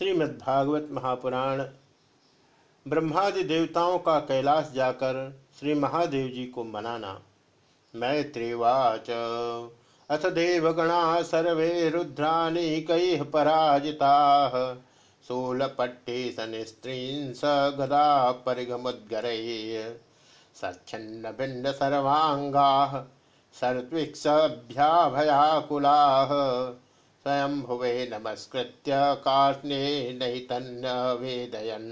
श्रीमद्भागवत महापुराण। ब्रह्मादि देवताओं का कैलाश जाकर श्री महादेव जी को मनाना। मैत्रीवाच। अथ देवगणा सर्वे रुद्रानीकैः पराजिताः। शूलपट्टे स गदा परिगमुद्गरैः सच्छिन्न भिन्न सर्वाङ्गाः सर्द्विक्सभ्याभयाकुलाः स्वयं भुवे नमस्कृत्य कार्ष्णे नैतन्य वेदयन।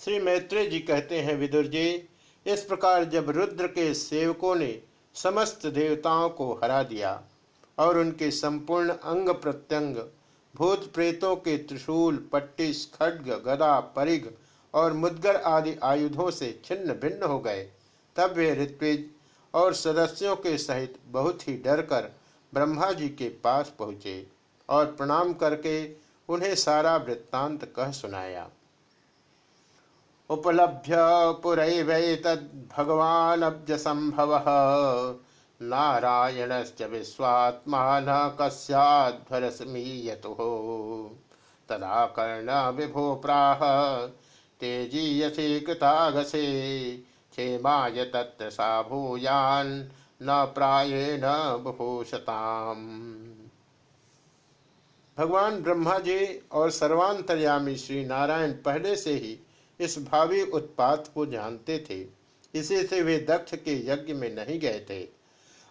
श्री मैत्रेय जी कहते हैं, विदुर जी, इस प्रकार जब रुद्र के सेवकों ने समस्त देवताओं को हरा दिया और उनके संपूर्ण अंग प्रत्यंग, भूत प्रेतों के त्रिशूल, पट्टी खड्ग गदा, परिघ और मुदगर आदि आयुधों से छिन्न भिन्न हो गए, तब वे ऋत्विज और सदस्यों के सहित बहुत ही डर कर ब्रह्मा जी के पास पहुँचे और प्रणाम करके उन्हें सारा वृत्तांत कह सुनाया। उपलभ्य भगवान अब्ज संभव नारायण विश्वात्मा न कस्याध्वरसमीयतु। तदा कर्ण विभो प्राह, तेजीयसे कृतागसे, क्षेमाय तत्र सा भूयान् न प्रायेण बुभूषताम। भगवान ब्रह्मा जी और सर्वांतर्यामी श्री नारायण पहले से ही इस भावी उत्पात को जानते थे। इसी से वे दक्ष के यज्ञ में नहीं गए थे।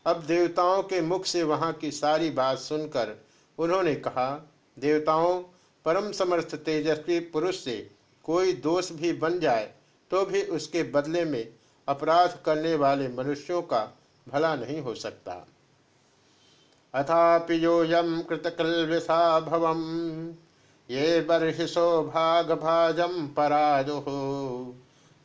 अब देवताओं के मुख से वहाँ की सारी बात सुनकर उन्होंने कहा, देवताओं, परम समर्थ तेजस्वी पुरुष से कोई दोष भी बन जाए तो भी उसके बदले में अपराध करने वाले मनुष्यों का भला नहीं हो सकता। अथापि योऽयं कृतकल्विषा भवम ये बर्हिषो भागभाजं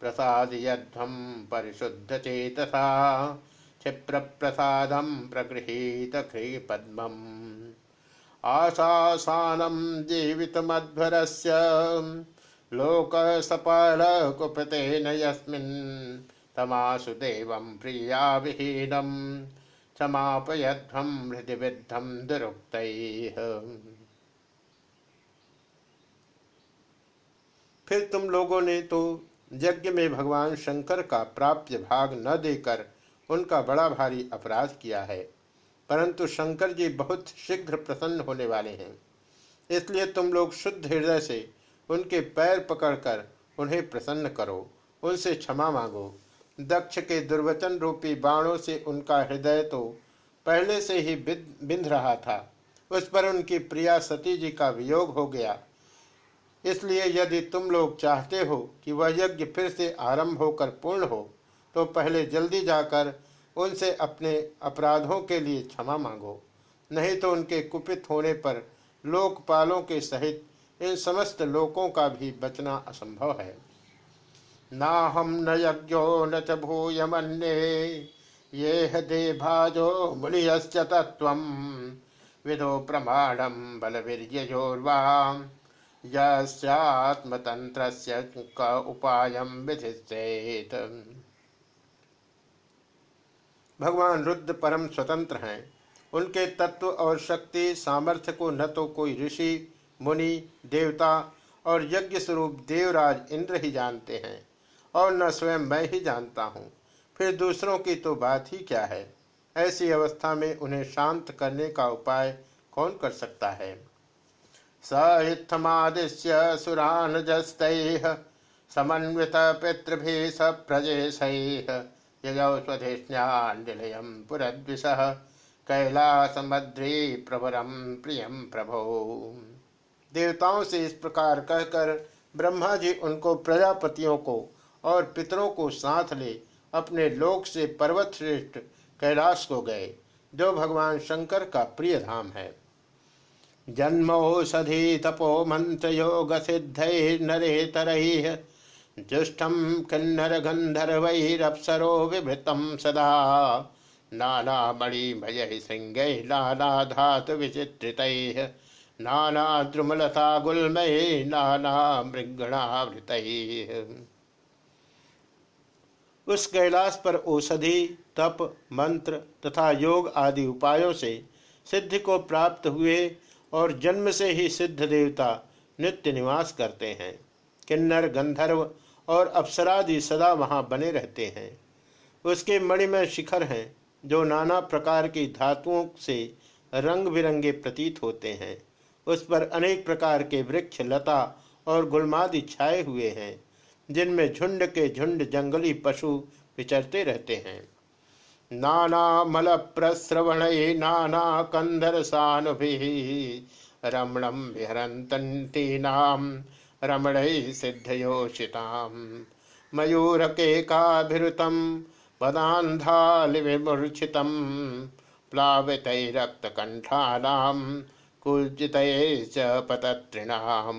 प्रसादयध्वं परिशुद्धचेतसा, क्षिप्रप्रसादं प्रगृहीत ख्रीपद्मम् आशासानं जीवितमध्वरस्य, लोकसपालकुपतेन यस्मिन् तमासु प्रियाविहीनं, क्षमापयध्वं हृदि विद्धं दुरुक्तैः। फिर तुम लोगों ने तो यज्ञ में भगवान शंकर का प्राप्य भाग न देकर उनका बड़ा भारी अपराध किया है। परंतु शंकर जी बहुत शीघ्र प्रसन्न होने वाले हैं। इसलिए तुम लोग शुद्ध हृदय से उनके पैर पकड़कर उन्हें प्रसन्न करो, उनसे क्षमा मांगो। दक्ष के दुर्वचन रूपी बाणों से उनका हृदय तो पहले से ही बिंध रहा था। उस पर उनकी प्रिया सती जी का वियोग हो गया। इसलिए यदि तुम लोग चाहते हो कि वह यज्ञ फिर से आरंभ होकर पूर्ण हो तो पहले जल्दी जाकर उनसे अपने अपराधों के लिए क्षमा मांगो। नहीं तो उनके कुपित होने पर लोकपालों के सहित इन समस्त लोकों का भी बचना असंभव है। नाहम न यज्ञो न च भूय मन्ये ये हदे भाजो मुनियश्च तत्त्वम्। विदो प्रमाणं बलवीर्ययोर्वाम्। यस्यात्मतन्त्रस्य क उपायं विधिश्चेत। भगवान रुद्र परम स्वतंत्र हैं। उनके तत्व और शक्ति, सामर्थ्य को न तो कोई ऋषि, मुनि, देवता और यज्ञ स्वरूप देवराज इंद्र ही जानते हैं। और न स्वयं मैं ही जानता हूँ। फिर दूसरों की तो बात ही क्या है? ऐसी अवस्था में उन्हें शांत करने का उपाय कौन कर सकता है? समन्वित पितृभि सप्रजेशैः यजौ कैलासमद्री प्रवरम प्रियम प्रभो। देवताओं से इस प्रकार कहकर ब्रह्मा जी उनको प्रजापतियों को और पितरों को साथ ले अपने लोक से पर्वत श्रेष्ठ कैलाश को गए, जो भगवान शंकर का प्रिय धाम है। जन्मौषधि तपो मंत्र योग सिद्ध नरे तरह जुष्टम किन्नर गंधर्वैरप्सरो विभृतम सदा। नाना मणिमय सिंह, नाना धातु विचित्रित, नाना द्रुमलता गुलमय नाना मृगणावृत उस कैलाश पर औषधि, तप, मंत्र तथा योग आदि उपायों से सिद्धि को प्राप्त हुए और जन्म से ही सिद्ध देवता नित्य निवास करते हैं। किन्नर, गंधर्व और अप्सरादि सदा वहाँ बने रहते हैं। उसके मणिमय शिखर हैं, जो नाना प्रकार की धातुओं से रंग बिरंगे प्रतीत होते हैं। उस पर अनेक प्रकार के वृक्ष, लता और गुलमादि छाए हुए हैं। जिनमें झुंड के झुंड जंगली पशु विचरते रहते हैं। नाना मल प्रश्रवण नाना कंदर सानुभि रमणम विहरतीनाम रमण सिद्धयोषिताम मयूर के काभिरुतम पदान्धालिविमूर्छितम प्लावित रक्तकंठानाम कुजित पतत्रिणाम।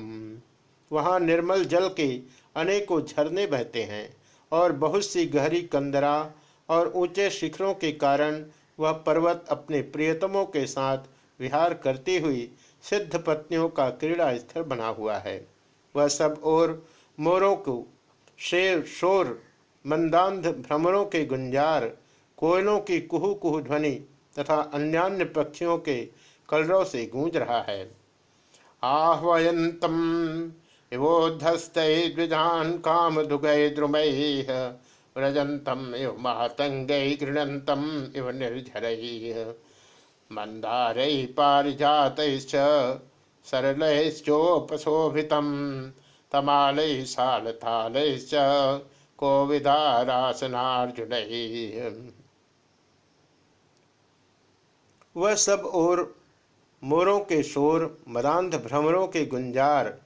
वहाँ निर्मल जल के अनेकों झरने बहते हैं और बहुत सी गहरी कंदरा और ऊँचे शिखरों के कारण वह पर्वत अपने प्रियतमों के साथ विहार करती हुई सिद्ध पत्नियों का क्रीड़ा स्थल बना हुआ है। वह सब और मोरों को शेर, शोर, मंदांध, भ्रमरों के गुंजार, कोयलों की कुहू कुहू ध्वनि तथा अन्यान्य पक्षियों के कलरों से गूंज रहा है। आह्वयंतम। इवोधस्त द्विजान काम दुगय द्रुमय व्रजंतम इव महातंगय गृणंतम इव निर्झर। मंदार पारिजात सरलोपशोभित तमाल सालथाल कोविदारासनार्जुन। वह सब और मोरों के शोर मदांध भ्रमरों के गुंजार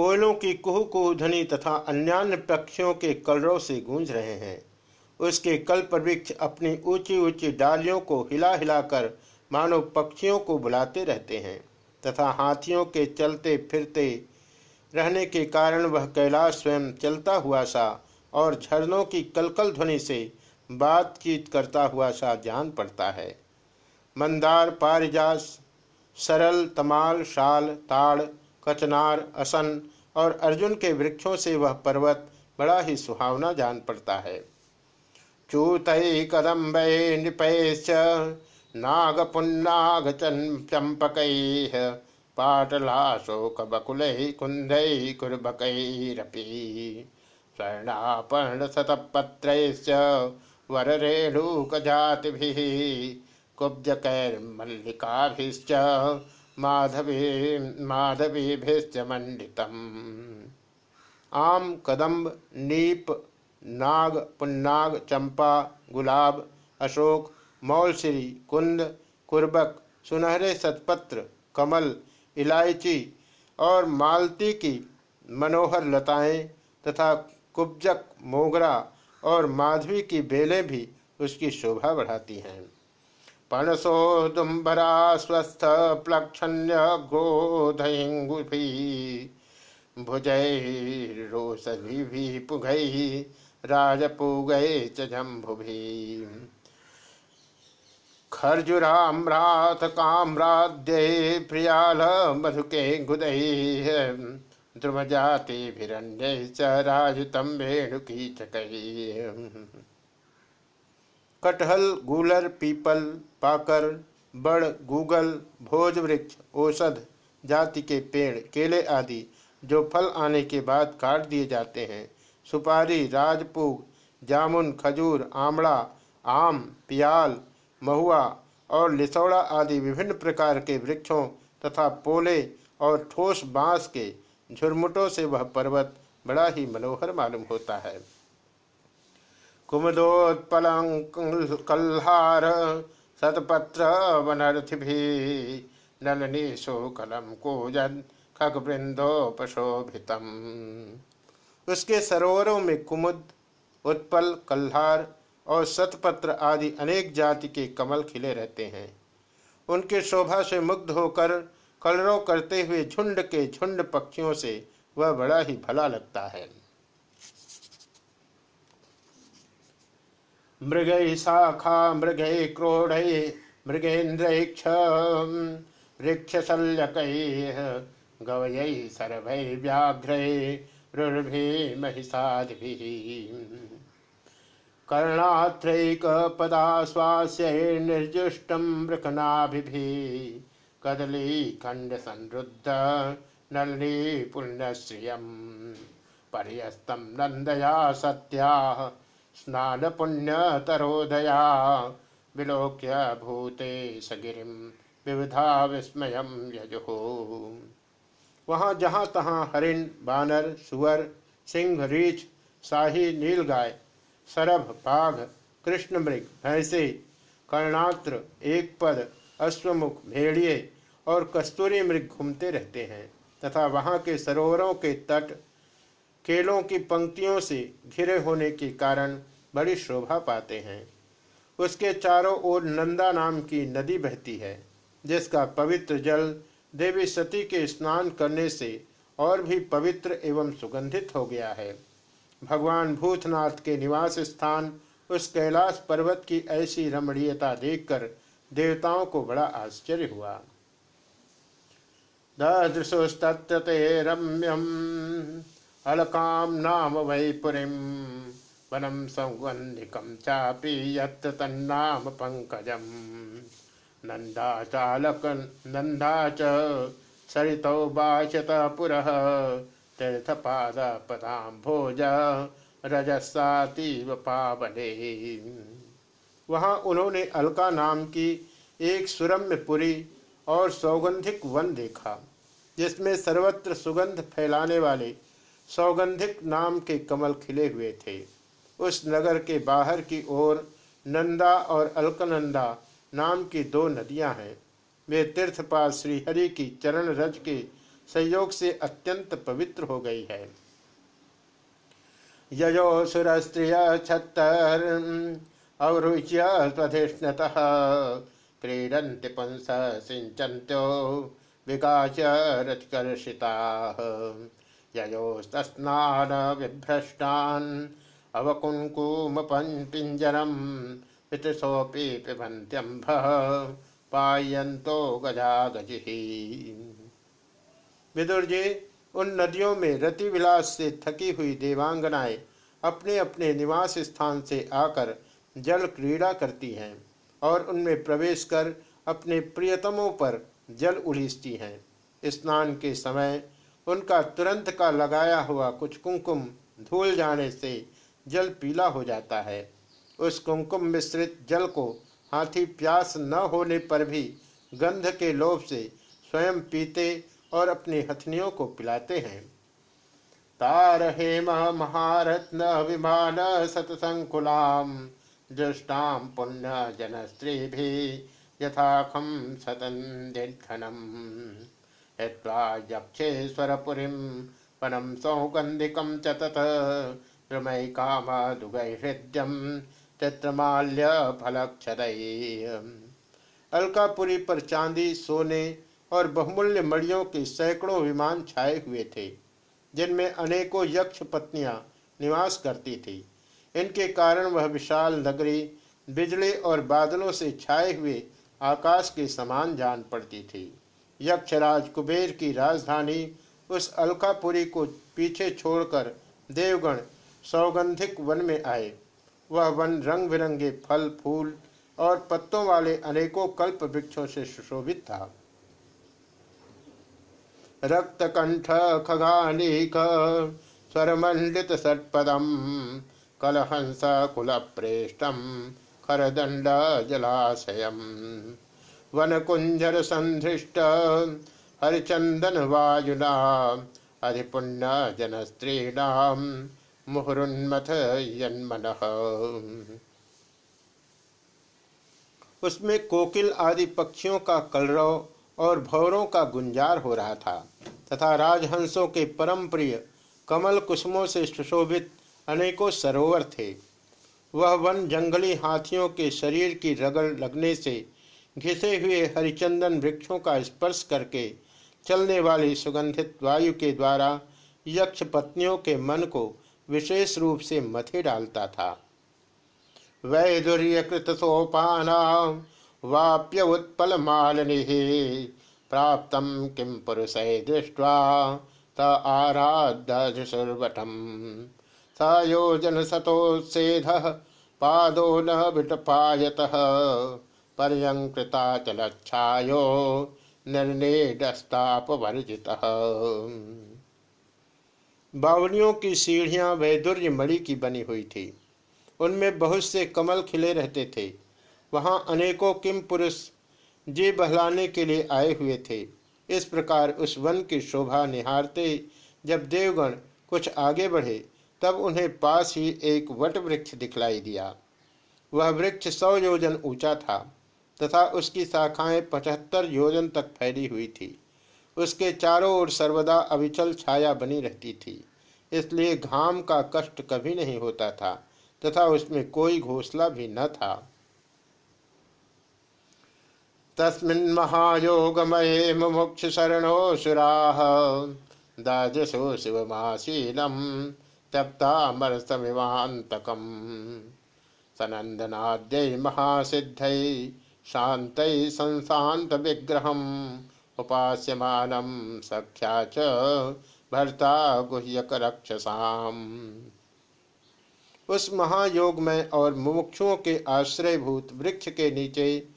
कोयलों की कुहू कुहू ध्वनि तथा अन्यान्य पक्षियों के कलरों से गूंज रहे हैं। उसके कल्प वृक्ष अपनी ऊँची ऊँची डालियों को हिला हिलाकर मानो पक्षियों को बुलाते रहते हैं तथा हाथियों के चलते फिरते रहने के कारण वह कैलाश स्वयं चलता हुआ सा और झरनों की कलकल ध्वनि से बातचीत करता हुआ सा जान पड़ता है। मंदार पारिजास सरल, तमाल, शाल, ताड़ कचनार असन और अर्जुन के वृक्षों से वह पर्वत बड़ा ही सुहावना जान पड़ता है। चूत कदम्ब नृपैश्च नागपुन्नाग चंपक पाटलाशोक बकुल कुन्दैः कुर्बकैरपि। स्वर्णापर्णशतपत्रैश्च वररेणुकजातिभिः, कुब्जकैर्मल्लिकाभिश्च माधवी माधवीभिश्च मण्डितम्। आम कदम्ब, नीप, नाग, पुन्नाग, चंपा, गुलाब, अशोक मौलश्री कुंद, कुर्बक, सुनहरे सतपत्र, कमल, इलायची और मालती की मनोहर लताएँ तथा कुब्जक, मोगरा और माधवी की बेलें भी उसकी शोभा बढ़ाती हैं। पणसो दुम्बरा स्वस्थ प्लक्षण्य गोधयंगुभी भुजय रोसभी पुघई राजपुगय चम्भुभी खर्जुराम्राथ काम्राद्ये प्रियाल मधुके गुदैः ध्रुवजातिभिरण्यैश्च राजितं वेणुकीचकैः कटहल, गूलर, पीपल, पाकर, बड़, गूगल, भोज वृक्ष, औषध, जाति के पेड़, केले आदि, जो फल आने के बाद काट दिए जाते हैं। सुपारी, राजपूग, जामुन, खजूर, आमड़ा, आम, पियाल, महुआ और लिसौड़ा आदि विभिन्न प्रकार के वृक्षों तथा पोले और ठोस बाँस के झुरमुटों से वह पर्वत बड़ा ही मनोहर मालूम होता है। कुमदोत्पल कल्हार सतपत्र वनर्थि नलनी शोकलम कोजन खगवृंदोपशोभितम उसके सरोवरों में कुमुद, उत्पल, कल्हार और सतपत्र आदि अनेक जाति के कमल खिले रहते हैं। उनके शोभा से मुग्ध होकर कलरों करते हुए झुंड के झुंड पक्षियों से वह बड़ा ही भला लगता है। मृग शाखा, मृग क्रोढ़, मृगेन्द्र वृक्षशल्यक गवय सरभय व्याघ्र रुर्भि महिषादि कर्णात्रैक पदाश्वास्य निर्जुष्टम मृकनाभिभि कदली खंड संरुद्ध नलिनी पुण्यश्रियम पर्यस्तम नंदया सत्या स्नान पुण्य तरोदया विलोक्य भूते सगिरिम विविधा विस्मय यजो। वहाँ जहाँ तहाँ हरिण, बानर, सुअर, सिंह, रीछ, शाही, नीलगाय, सरभ, बाघ कृष्ण मृग भैंसे, कर्णात्र एक पद अश्वमुख, भेड़िए और कस्तूरी मृग घूमते रहते हैं तथा वहाँ के सरोवरों के तट केलों की पंक्तियों से घिरे होने के कारण बड़ी शोभा पाते हैं। उसके चारों ओर नंदा नाम की नदी बहती है, जिसका पवित्र जल देवी सती के स्नान करने से और भी पवित्र एवं सुगंधित हो गया है। भगवान भूतनाथ के निवास स्थान उस कैलाश पर्वत की ऐसी रमणीयता देखकर देवताओं को बड़ा आश्चर्य हुआ। दृशोस्तते रम्यम। अलकाम नाम वै पुरीम वनम सौगंधिकम चापी यत्र तन्नाम पंकजम नंदा चालक नंदा च सरितौ बाचत पुरः। भोज रजसातीव पावने। वहाँ उन्होंने अलका नाम की एक सुरम्य पुरी और सौगंधिक वन देखा, जिसमें सर्वत्र सुगंध फैलाने वाले सौगंधिक नाम के कमल खिले हुए थे। उस नगर के बाहर की ओर नंदा और अलकनंदा नाम की दो नदियाँ हैं। वे तीर्थपाल श्रीहरि की चरण रज के संयोग से अत्यंत पवित्र हो गई है। यजो सुर स्त्रिय छत्तर अवरुच्य स्वधिष्णत क्रीडन्ति पुंस सिंचन्त्यो रतिकर्षिता ययोस्तस्नान विभ्रष्टान् अवकुङ्कुमपिञ्जरम् पितृसोऽपि पायन्तो गजा गजिः विदुर जी, उन नदियों में रति विलास से थकी हुई देवांगनाएँ अपने अपने निवास स्थान से आकर जल क्रीड़ा करती हैं और उनमें प्रवेश कर अपने प्रियतमों पर जल उड़ीसती हैं। स्नान के समय उनका तुरंत का लगाया हुआ कुछ कुमकुम धूल जाने से जल पीला हो जाता है। उस कुमकुम मिश्रित जल को हाथी प्यास न होने पर भी गंध के लोभ से स्वयं पीते और अपनी हथनियों को पिलाते हैं। तार हेम महारत्न विमान सतसंकुलाम, दृष्टाम पुण्य जन स्त्री भी यथाखम सतंदिघनम यक्षेश्वरपुरीं वनं सौगन्धिकं च तत्। रमय कामादुगैहृद्यं अलकापुरी पर चांदी, सोने और बहुमूल्य मड़ियों के सैकड़ों विमान छाए हुए थे, जिनमें अनेकों यक्ष पत्नियाँ निवास करती थी। इनके कारण वह विशाल नगरी, बिजली और बादलों से छाए हुए आकाश के समान जान पड़ती थी। यक्षराज कुबेर की राजधानी उस अलकापुरी को पीछे छोड़कर देवगण सौगंधिक वन में आए। वह वन रंग बिरंगे फल, फूल और पत्तों वाले अनेकों कल्प वृक्षों से सुशोभित था। रक्त कंठ स्वरमंडित सटपदम, कलहंस कुल प्रेष्टम खरदंड, जलाशयम। वन कुंजर संधिष्ट हरिचंदन वायुना अधिपुण्य जन स्त्रीणाम मुहुरुन्मथ यन्मन। उसमें कोकिल आदि पक्षियों का कलरव और भौरों का गुंजार हो रहा था, तथा राजहंसों के परम प्रिय कमल कुसुमों से सुशोभित अनेकों सरोवर थे। वह वन जंगली हाथियों के शरीर की रगड़ लगने से घिसे हुए हरिचंदन वृक्षों का स्पर्श करके चलने वाली सुगंधित वायु के द्वारा यक्ष पत्नियों के मन को विशेष रूप से मथे डालता था। वैदुर्यकृत सोपाना वाप्य उत्पल मालनि प्राप्त किम पुरुष दृष्ट्वा त आराध्य स योजन सतोत्सेध पादो न विटपायत। पर्यंकृताचलच्छायो निर्नेडस्तापवर्जित बावलियों की सीढ़ियाँ वैदुर्य मणि की बनी हुई थी। उनमें बहुत से कमल खिले रहते थे। वहाँ अनेकों किम पुरुष जी बहलाने के लिए आए हुए थे। इस प्रकार उस वन की शोभा निहारते जब देवगण कुछ आगे बढ़े, तब उन्हें पास ही एक वट वृक्ष दिखलाई दिया। वह वृक्ष सौ योजन ऊँचा था। तथा उसकी शाखाएँ पचहत्तर योजन तक फैली हुई थी। उसके चारों ओर सर्वदा अविचल छाया बनी रहती थी। इसलिए घाम का कष्ट कभी नहीं होता था, तथा उसमें कोई घोसला भी न था। तस्मिन् महायोगमये मुमुक्ष शरणो सुराः। दाजसो शिवमाशीलम त्यक्तामरसमिवान्तकम् सनन्दनाद्यै महासिद्धै शान्तै संशान्त विग्रहम् उपास्यमानं सख्या च भर्ता गुह्यक रक्षसाम। उस महायोग में और मुमुक्षुओं के आश्रयभूत वृक्ष के नीचे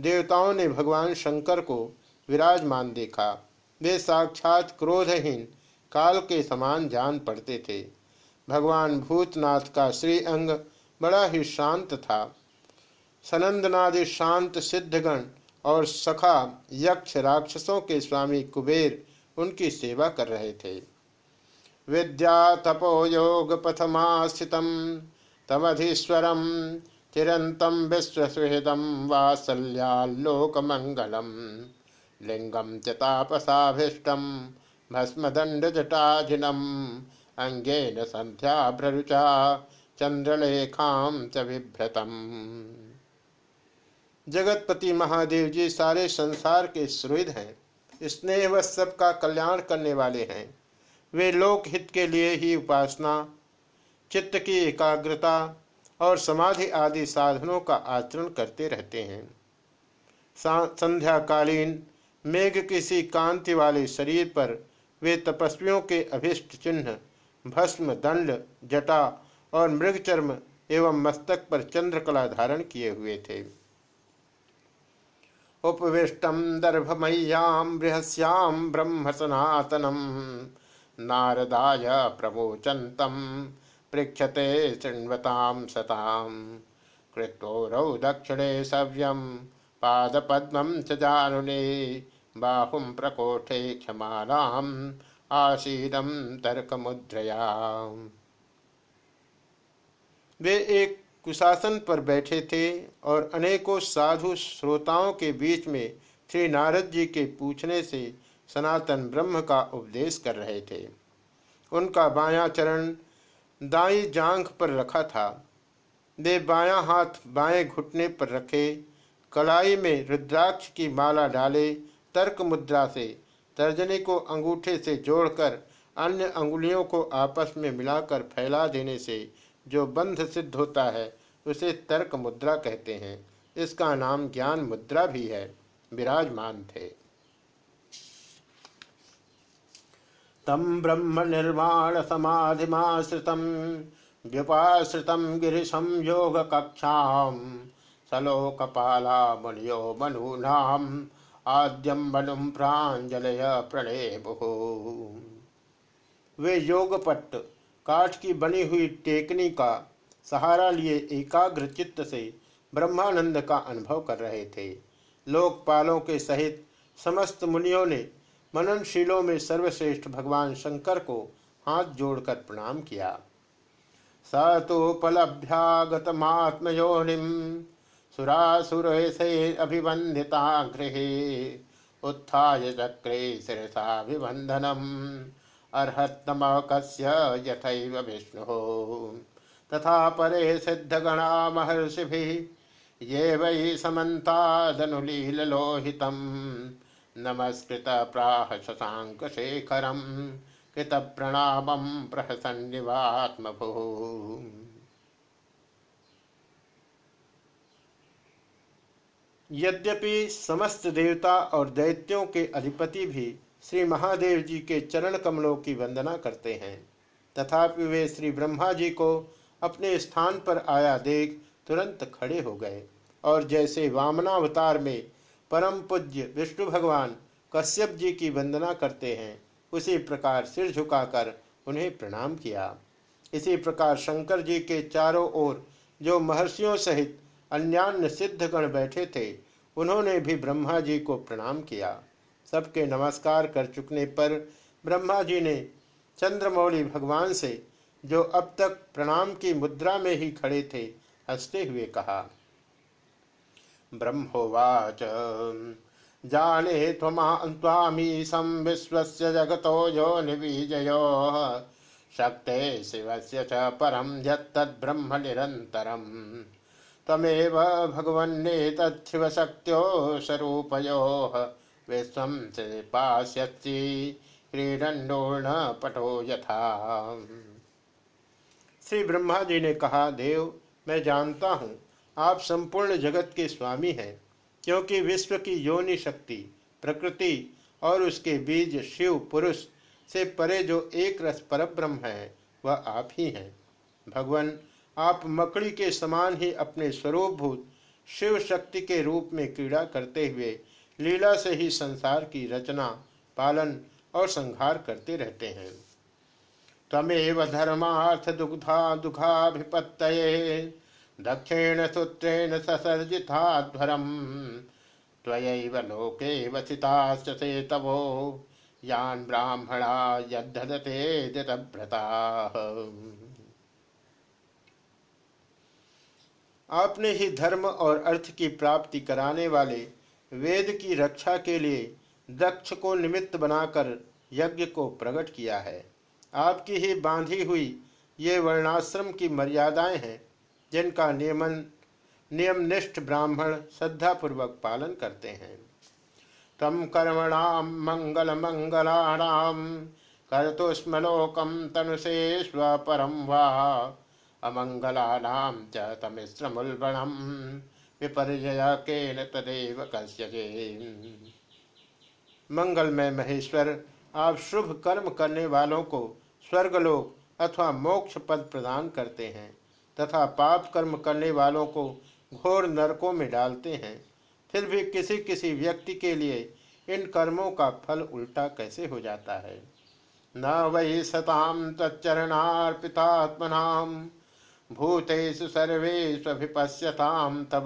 देवताओं ने भगवान शंकर को विराजमान देखा। वे साक्षात क्रोधहीन काल के समान जान पड़ते थे। भगवान भूतनाथ का श्री अंग बड़ा ही शांत था। सनंदनादि शांत सिद्धगण और सखा यक्ष राक्षसों के स्वामी कुबेर उनकी सेवा कर रहे थे। विद्या तपो योग पथमास्थितम तमधीश्वरम चिरंतम विश्वसुहृदम वात्सल्यालोकमंगलम लिंगम च भस्मदंड जटाजिनम अंगेन संध्याभ्ररुचा चंद्रलेखाम च विभ्रतम जगतपति महादेव जी सारे संसार के सुहृद हैं। स्नेह व सबका कल्याण करने वाले हैं। वे लोक हित के लिए ही उपासना, चित्त की एकाग्रता और समाधि आदि साधनों का आचरण करते रहते हैं। संध्याकालीन मेघ किसी कांति वाले शरीर पर वे तपस्वियों के अभिष्ट चिन्ह, भस्म, दंड, जटा और मृगचर्म एवं मस्तक पर चंद्रकला धारण किए हुए थे। उपविष्टम दर्भमय्याम बृहस्याम ब्रह्म सनातनम नारदाय प्रमोचंतम पृक्षते शृण्वतां सतां। कृत्वरौ दक्षिणे सव्यं, पादपद्मं च जानुने, बाहुं प्रकोष्ठे क्षमानाम् आसीदं तर्कमुद्रया वे एक कुशासन पर बैठे थे और अनेकों साधु श्रोताओं के बीच में श्री नारद जी के पूछने से सनातन ब्रह्म का उपदेश कर रहे थे। उनका बायां चरण दाई जांघ पर रखा था। वे बायां हाथ बाएँ घुटने पर रखे, कलाई में रुद्राक्ष की माला डाले, तर्क मुद्रा से, तर्जनी को अंगूठे से जोड़कर, अन्य अंगुलियों को आपस में मिलाकर फैला देने से जो बंध सिद्ध होता है, उसे तर्क मुद्रा कहते हैं। इसका नाम ज्ञान मुद्रा भी है। विराजमान थे। तम ब्रह्म निर्माण समाधिमाश्रितम व्युपाश्रितम गिरीशम योग कक्षा सलोकपाला मुनियो मनूनाम आद्यम बनुम प्राजलय प्रणय वे योगपट्ट काठ की बनी हुई टेकनी का सहारा लिए एकाग्र चित्त से ब्रह्मानंद का अनुभव कर रहे थे। लोकपालों के सहित समस्त मुनियों ने मननशीलों में सर्वश्रेष्ठ भगवान शंकर को हाथ जोड़कर प्रणाम किया। स तो तोपलभ्यागतमात्मयोनिम सुरासुर से अभिवंदिता गृह उत्थाय चक्रे शिरसाभिवंदनम अर्हतमकस्य यथैव विष्णु। तथा परे सिद्धगणा महर्षिभिः ये वै शशांक शेखरम। कृत प्रणाम प्रहसन्निवात्मभु। यद्यपि समस्त देवता और दैत्यों के अधिपति भी श्री महादेव जी के चरण कमलों की वंदना करते हैं। तथापि वे श्री ब्रह्मा जी को अपने स्थान पर आया देख तुरंत खड़े हो गए और जैसे वामनावतार में परम पूज्य विष्णु भगवान कश्यप जी की वंदना करते हैं, उसी प्रकार सिर झुकाकर उन्हें प्रणाम किया। इसी प्रकार शंकर जी के चारों ओर जो महर्षियों सहित अन्यान्य सिद्धगण बैठे थे, उन्होंने भी ब्रह्मा जी को प्रणाम किया। सबके नमस्कार कर चुकने पर ब्रह्मा जी ने चंद्रमौली भगवान से, जो अब तक प्रणाम की मुद्रा में ही खड़े थे, हँसते हुए कहा, ब्रह्मोवाच, जाने त्वामी सम विश्व जगत निजयो शक्ते शिव से परम यद्ब्रह्म निरंतरम तमेव भगवन्ने तत्व शक्त्यो स्वरूपयो। विश्व से यथा। श्री ब्रह्मा जी ने कहा, देव, मैं जानता हूँ, आप संपूर्ण जगत के स्वामी हैं, क्योंकि विश्व की योनि शक्ति, प्रकृति और उसके बीज शिव पुरुष से परे जो एक रस पर ब्रह्म है, वह आप ही हैं। भगवान, आप मकड़ी के समान ही अपने स्वरूपभूत शिव शक्ति के रूप में क्रीड़ा करते हुए लीला से ही संसार की रचना, पालन और संहार करते रहते हैं। तमेव धर्मार्थ दुग्धा दुखाभिपत दक्षिण सूत्रेण ससर्जिताध्वरम त्वयैव लोके वसिताश्च तवो यान ब्राह्मणा यद्धते दितभ्रता आपने ही धर्म और अर्थ की प्राप्ति कराने वाले वेद की रक्षा के लिए दक्ष को निमित्त बनाकर यज्ञ को प्रकट किया है। आपकी ही बांधी हुई ये वर्णाश्रम की मर्यादाएँ हैं, जिनका नियमन, नियमनिष्ठ ब्राह्मण श्रद्धापूर्वक पालन करते हैं। तम कर्मणाम मंगल मंगलाणाम कर्तुष्मलोकम तनुषे स्वरम वा अमंगलानाम च तमिश्रमुल्बणम विपर्य केन तदेव कश्यजे मंगलमय महेश्वर, आप शुभ कर्म करने वालों को स्वर्गलोक अथवा मोक्ष पद प्रदान करते हैं तथा पाप कर्म करने वालों को घोर नरकों में डालते हैं। फिर भी किसी किसी व्यक्ति के लिए इन कर्मों का फल उल्टा कैसे हो जाता है? न वही सताम तच्चरणार्पितात्मनाम भूतेषु सर्वेष्विपश्यताम तब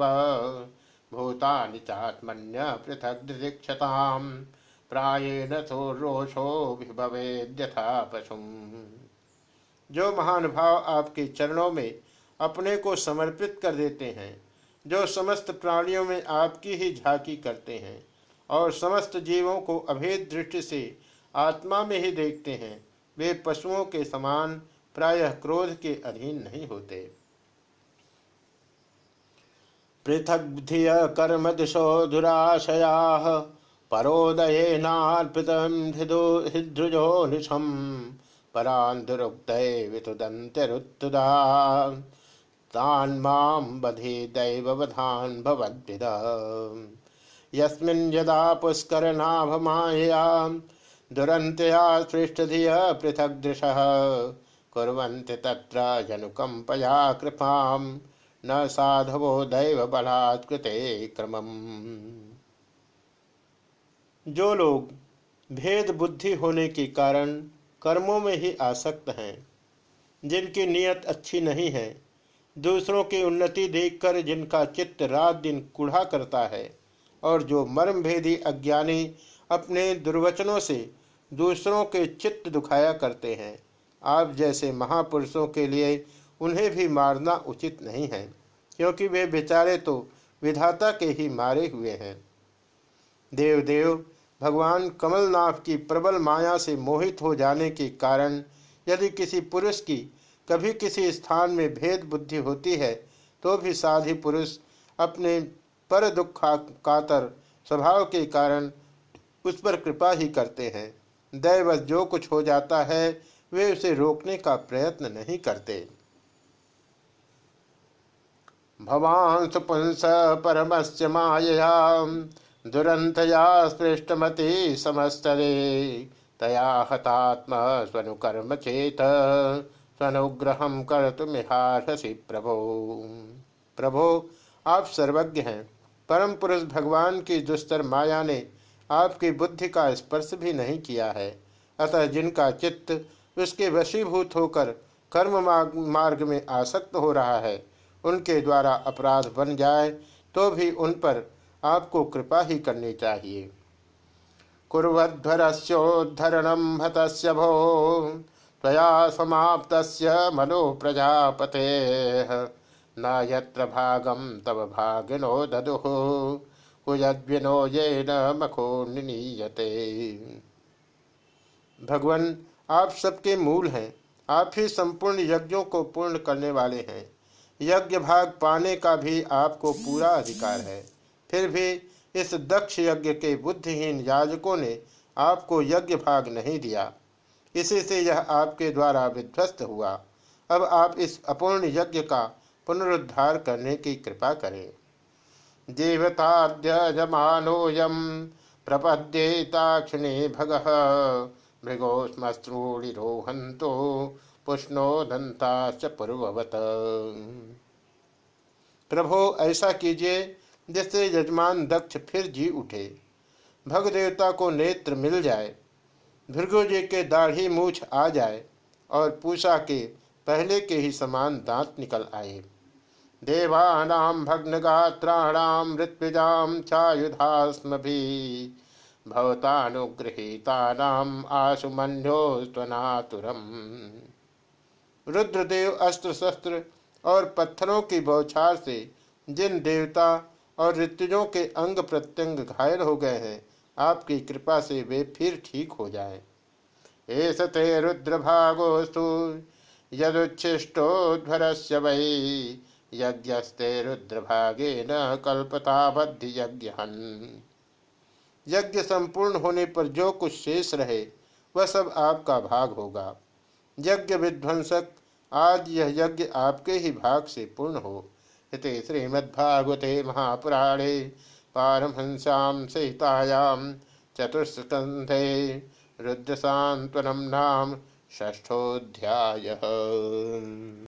भूतानि चात्मन्य पृथक दीक्षताम प्रायेण रोषोभिभवेद्यथा पशुम। जो महान भाव आपके चरणों में अपने को समर्पित कर देते हैं, जो समस्त प्राणियों में आपकी ही झांकी करते हैं, और समस्त जीवों को अभेद दृष्टि से आत्मा में ही देखते हैं, वे पशुओं के समान प्रायः क्रोध के अधीन नहीं होते। पृथक कर्म दिशो दुराशया परोदयेनार्पितं हृद्रुजो निशं परान्धुरुक्तये वितुदन्त्यरुत्तुदा। तान् माँ बधि भवद्भिद। यस्मिन् यदा दुरन्तया कुर्वन्ति तत्र जनुकम्पया कृपां न साधवो दैवबलात्कृते क्रमम्। जो लोग भेद बुद्धि होने के कारण कर्मों में ही आसक्त हैं, जिनकी नियत अच्छी नहीं है, दूसरों की उन्नति देखकर जिनका चित्त रात दिन कुढ़ा करता है, और जो मर्म भेदी अज्ञानी अपने दुर्वचनों से दूसरों के चित्त दुखाया करते हैं आप जैसे महापुरुषों के लिए उन्हें भी मारना उचित नहीं है, क्योंकि वे बेचारे तो विधाता के ही मारे हुए हैं। देव देव भगवान कमलनाथ की प्रबल माया से मोहित हो जाने के कारण यदि किसी पुरुष की कभी किसी स्थान में भेद बुद्धि होती है तो भी साधी पुरुष अपने पर दुखा कातर स्वभाव के कारण उस पर कृपा ही करते हैं। दैवत जो कुछ हो जाता है वे उसे रोकने का प्रयत्न नहीं करते। भवान सुपुंस परमस्य माया दुरंतया समस्तरे, तया हतात्म स्वनुकर्म चेत, स्वनुग्रह कर तुम्हारसी प्रभो। प्रभो, आप सर्वज्ञ हैं। परम पुरुष भगवान की दुस्तर माया ने आपकी बुद्धि का स्पर्श भी नहीं किया है। अतः जिनका चित्त उसके वशीभूत होकर कर्म मार्ग में आसक्त हो रहा है। उनके द्वारा अपराध बन जाए तो भी उन पर आपको कृपा ही करनी चाहिए। कुरध्वरस्ोद्धरणम हत भो तया समाप्त मनो प्रजापते। न यत्र तव भागिनो ददुः, कुयद्विनो ये न मखो निनीयते। भगवान आप सबके मूल हैं। आप ही संपूर्ण यज्ञों को पूर्ण करने वाले हैं। यज्ञ भाग पाने का भी आपको पूरा अधिकार है। फिर भी इस दक्ष यज्ञ के बुद्धिहीन याजकों ने आपको यज्ञ भाग नहीं दिया। इसी से यह आपके द्वारा विध्वस्त हुआ। अब आप इस अपूर्ण यज्ञ का पुनरुद्धार करने की कृपा करें। देवताद्यजमानोऽयं प्रपद्येताक्षिणे भगः। मृगोस्मस्त्रूलिरोहन्तो पुष्णोदंताश्च पूर्ववत। प्रभो, ऐसा कीजिए, जिससे यजमान दक्ष फिर जी उठे। भग देवता को नेत्र मिल जाए। भृगु जी के दाढ़ी मूछ आ जाए और पूषा के पहले के ही समान दांत निकल आए। देवानां भग्नगात्राणां ऋत्विजां चायुधास्मभि भवतानुगृहीतानाम् आशुमन्योस्त्वनातुरम् रुद्रदेव अस्त्र शस्त्र और पत्थरों की बौछार से जिन देवता और ऋतुजों के अंग प्रत्यंग घायल हो गए हैं, आपकी कृपा से वे फिर ठीक हो जाए। एस ते रुद्रभागोस्तु यदुच्छिष्टोध्वरस्य वै, यज्ञस्ते रुद्रभागे न कल्पता बद्ध यज्ञ संपूर्ण होने पर जो कुछ शेष रहे, वह सब आपका भाग होगा। यज्ञ विध्वंसक, आज यह यज्ञ आपके ही भाग से पूर्ण हो। इति श्रीमद्भागवते महापुराणे पारमहंस्यां सहितायां चतुस्कन्धे रुद्रसान्त्वनं नाम षष्ठोऽध्यायः।